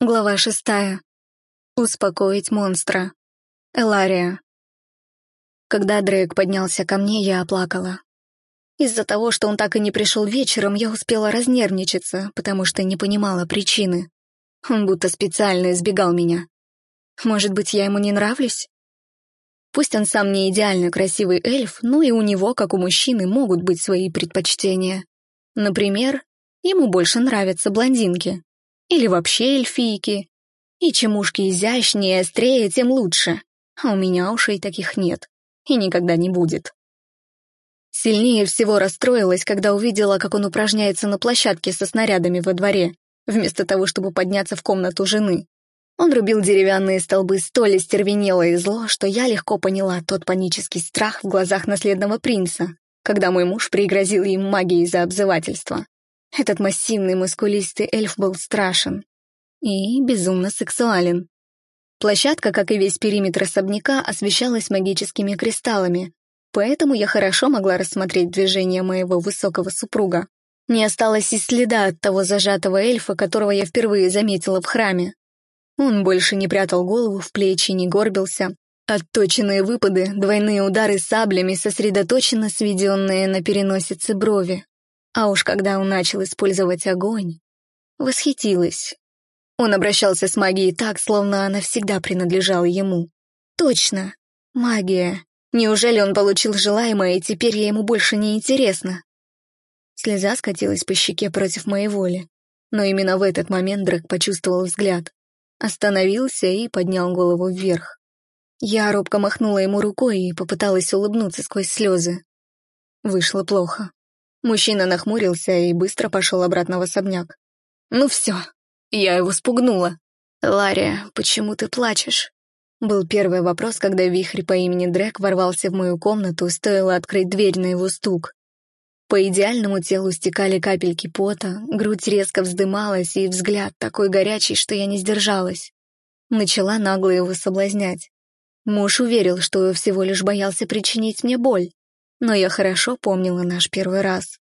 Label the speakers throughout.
Speaker 1: Глава шестая. Успокоить монстра. Элария. Когда Дрейк поднялся ко мне, я оплакала. Из-за того, что он так и не пришел вечером, я успела разнервничаться, потому что не понимала причины. Он будто специально избегал меня. Может быть, я ему не нравлюсь? Пусть он сам не идеально красивый эльф, но и у него, как у мужчины, могут быть свои предпочтения. Например, ему больше нравятся блондинки, или вообще эльфийки. И чем ушки изящнее острее, тем лучше. А у меня ушей таких нет. И никогда не будет. Сильнее всего расстроилась, когда увидела, как он упражняется на площадке со снарядами во дворе, вместо того, чтобы подняться в комнату жены. Он рубил деревянные столбы столь остервенело и зло, что я легко поняла тот панический страх в глазах наследного принца, когда мой муж пригрозил им магией за обзывательство. Этот массивный мускулистый эльф был страшен и безумно сексуален. Площадка, как и весь периметр особняка, освещалась магическими кристаллами, поэтому я хорошо могла рассмотреть движение моего высокого супруга. Не осталось и следа от того зажатого эльфа, которого я впервые заметила в храме. Он больше не прятал голову в плечи, не горбился. Отточенные выпады, двойные удары саблями, сосредоточенно сведенные на переносице брови. А уж когда он начал использовать огонь, восхитилась. Он обращался с магией так, словно она всегда принадлежала ему. Точно, магия. Неужели он получил желаемое, и теперь я ему больше не интересна? Слеза скатилась по щеке против моей воли. Но именно в этот момент Драк почувствовал взгляд. Остановился и поднял голову вверх. Я робко махнула ему рукой и попыталась улыбнуться сквозь слезы. Вышло плохо. Мужчина нахмурился и быстро пошел обратно в особняк. «Ну все, я его спугнула». «Лария, почему ты плачешь?» Был первый вопрос, когда вихрь по имени Дрэк ворвался в мою комнату, стоило открыть дверь на его стук. По идеальному телу стекали капельки пота, грудь резко вздымалась, и взгляд такой горячий, что я не сдержалась. Начала нагло его соблазнять. Муж уверил, что всего лишь боялся причинить мне боль но я хорошо помнила наш первый раз.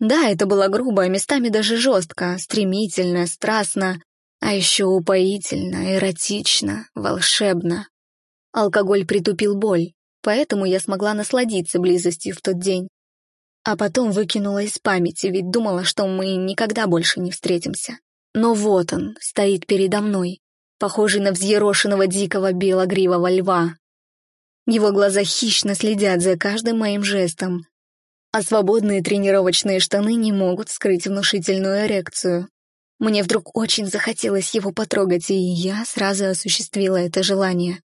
Speaker 1: Да, это было грубо, местами даже жестко, стремительно, страстно, а еще упоительно, эротично, волшебно. Алкоголь притупил боль, поэтому я смогла насладиться близостью в тот день. А потом выкинула из памяти, ведь думала, что мы никогда больше не встретимся. Но вот он, стоит передо мной, похожий на взъерошенного дикого белогривого льва, его глаза хищно следят за каждым моим жестом, а свободные тренировочные штаны не могут скрыть внушительную эрекцию. Мне вдруг очень захотелось его потрогать, и я сразу осуществила это желание.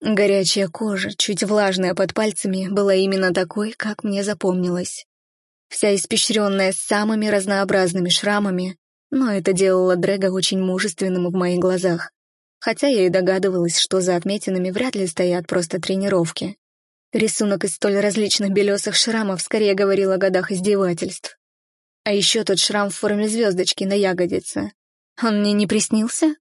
Speaker 1: Горячая кожа, чуть влажная под пальцами, была именно такой, как мне запомнилось. Вся испещренная самыми разнообразными шрамами, но это делало Дрэга очень мужественным в моих глазах хотя я и догадывалась, что за отметинами вряд ли стоят просто тренировки. Рисунок из столь различных белесых шрамов скорее говорил о годах издевательств. А еще тот шрам в форме звездочки на ягодице. Он мне не приснился?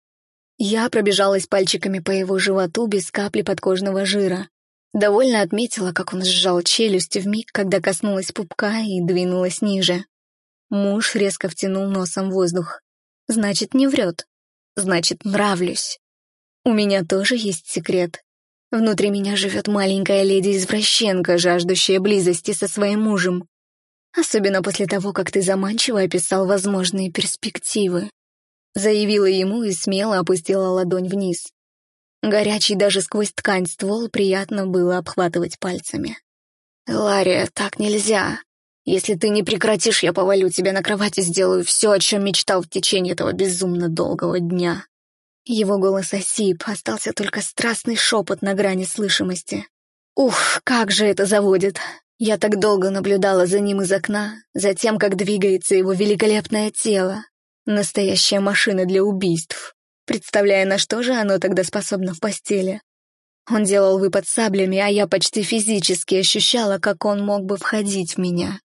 Speaker 1: Я пробежалась пальчиками по его животу без капли подкожного жира. Довольно отметила, как он сжал челюсть в миг, когда коснулась пупка и двинулась ниже. Муж резко втянул носом воздух. Значит, не врет. Значит, нравлюсь. У меня тоже есть секрет. Внутри меня живет маленькая леди-извращенка, жаждущая близости со своим мужем. Особенно после того, как ты заманчиво описал возможные перспективы. Заявила ему и смело опустила ладонь вниз. Горячий даже сквозь ткань ствол приятно было обхватывать пальцами. «Лария, так нельзя. Если ты не прекратишь, я повалю тебя на кровать и сделаю все, о чем мечтал в течение этого безумно долгого дня». Его голос осип, остался только страстный шепот на грани слышимости. Ух, как же это заводит! Я так долго наблюдала за ним из окна, за тем, как двигается его великолепное тело. Настоящая машина для убийств, представляя, на что же оно тогда способно в постели. Он делал выпад саблями, а я почти физически ощущала, как он мог бы входить в меня.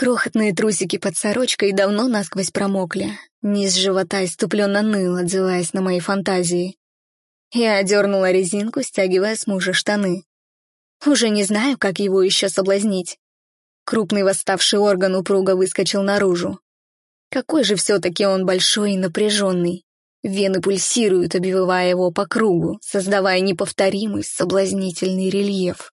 Speaker 1: Крохотные трусики под сорочкой давно насквозь промокли. Низ живота иступленно ныл, отзываясь на мои фантазии. Я одернула резинку, стягивая с мужа штаны. Уже не знаю, как его еще соблазнить. Крупный восставший орган упруго выскочил наружу. Какой же все-таки он большой и напряженный. Вены пульсируют, обвивая его по кругу, создавая неповторимый соблазнительный рельеф.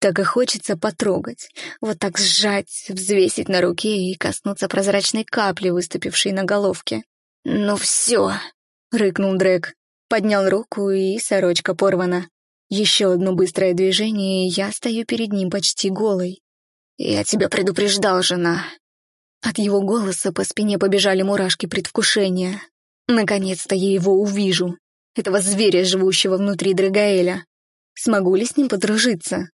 Speaker 1: Так и хочется потрогать, вот так сжать, взвесить на руке и коснуться прозрачной капли, выступившей на головке. «Ну все!» — рыкнул Дрэк. Поднял руку, и сорочка порвана. Еще одно быстрое движение, и я стою перед ним почти голой. «Я тебя предупреждал, жена!» От его голоса по спине побежали мурашки предвкушения. Наконец-то я его увижу. Этого зверя, живущего внутри Драгаэля. Смогу ли с ним подружиться?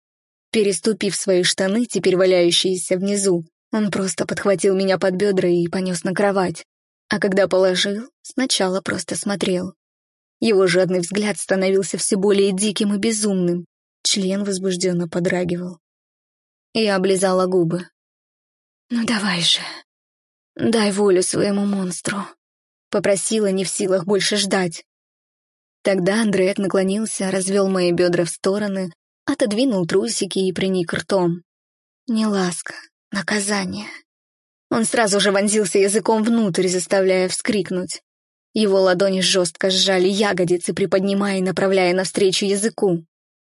Speaker 1: Переступив свои штаны, теперь валяющиеся внизу, он просто подхватил меня под бедра и понес на кровать. А когда положил, сначала просто смотрел. Его жадный взгляд становился все более диким и безумным. Член возбужденно подрагивал. Я облизала губы. «Ну давай же, дай волю своему монстру», — попросила, не в силах больше ждать. Тогда Андреет наклонился, развел мои бедра в стороны, отодвинул трусики и приник ртом. Не ласка, наказание. Он сразу же вонзился языком внутрь, заставляя вскрикнуть. Его ладони жестко сжали ягодицы, приподнимая и направляя навстречу языку.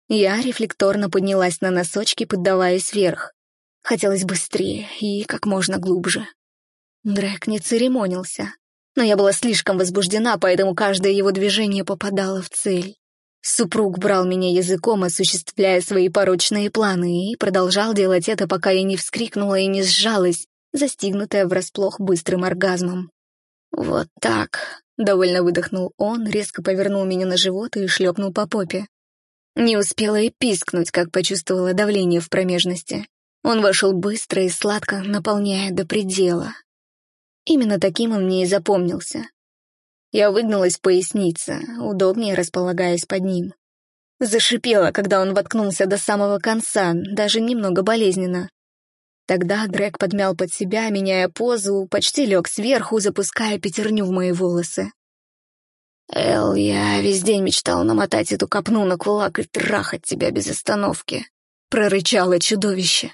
Speaker 1: Я рефлекторно поднялась на носочки, поддаваясь вверх. Хотелось быстрее и как можно глубже. Дрэк не церемонился, но я была слишком возбуждена, поэтому каждое его движение попадало в цель. Супруг брал меня языком, осуществляя свои порочные планы, и продолжал делать это, пока я не вскрикнула и не сжалась, застигнутая врасплох быстрым оргазмом. «Вот так», — довольно выдохнул он, резко повернул меня на живот и шлепнул по попе. Не успела и пискнуть, как почувствовала давление в промежности. Он вошел быстро и сладко, наполняя до предела. Именно таким он мне и запомнился. Я выгнулась в пояснице, удобнее располагаясь под ним. Зашипела, когда он воткнулся до самого конца, даже немного болезненно. Тогда Дрэк подмял под себя, меняя позу, почти лег сверху, запуская пятерню в мои волосы. «Эл, я весь день мечтал намотать эту копну на кулак и трахать тебя без остановки», — прорычало чудовище.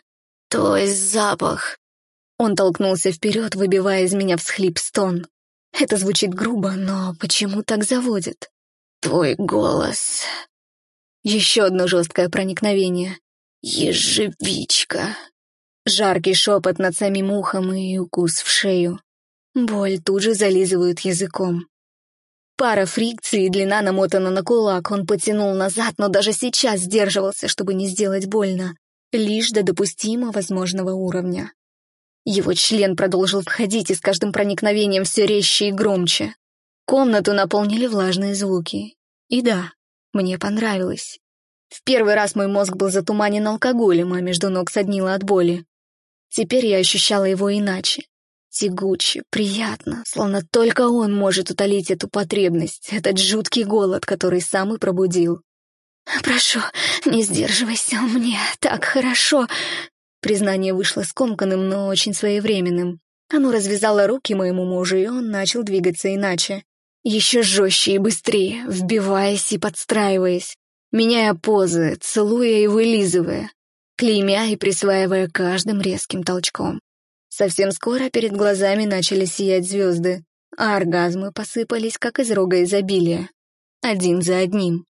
Speaker 1: «Твой запах!» Он толкнулся вперед, выбивая из меня всхлип стон. Это звучит грубо, но почему так заводит? «Твой голос!» Еще одно жесткое проникновение. «Ежевичка!» Жаркий шепот над самим ухом и укус в шею. Боль тут же зализывают языком. Пара фрикций и длина намотана на кулак. Он потянул назад, но даже сейчас сдерживался, чтобы не сделать больно. Лишь до допустимо возможного уровня. Его член продолжил входить, и с каждым проникновением все резче и громче. Комнату наполнили влажные звуки. И да, мне понравилось. В первый раз мой мозг был затуманен алкоголем, а между ног соднило от боли. Теперь я ощущала его иначе. Тягуче, приятно, словно только он может утолить эту потребность, этот жуткий голод, который сам и пробудил. «Прошу, не сдерживайся, мне так хорошо!» Признание вышло скомканным, но очень своевременным. Оно развязало руки моему мужу, и он начал двигаться иначе. Еще жестче и быстрее, вбиваясь и подстраиваясь, меняя позы, целуя и вылизывая, клеймя и присваивая каждым резким толчком. Совсем скоро перед глазами начали сиять звезды, а оргазмы посыпались, как из рога изобилия. Один за одним.